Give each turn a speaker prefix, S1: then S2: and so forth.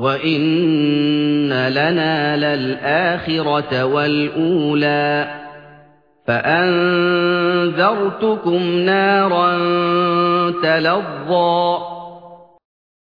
S1: وإن لنا للآخرة والأولى فأنذرتكم نارا تلظى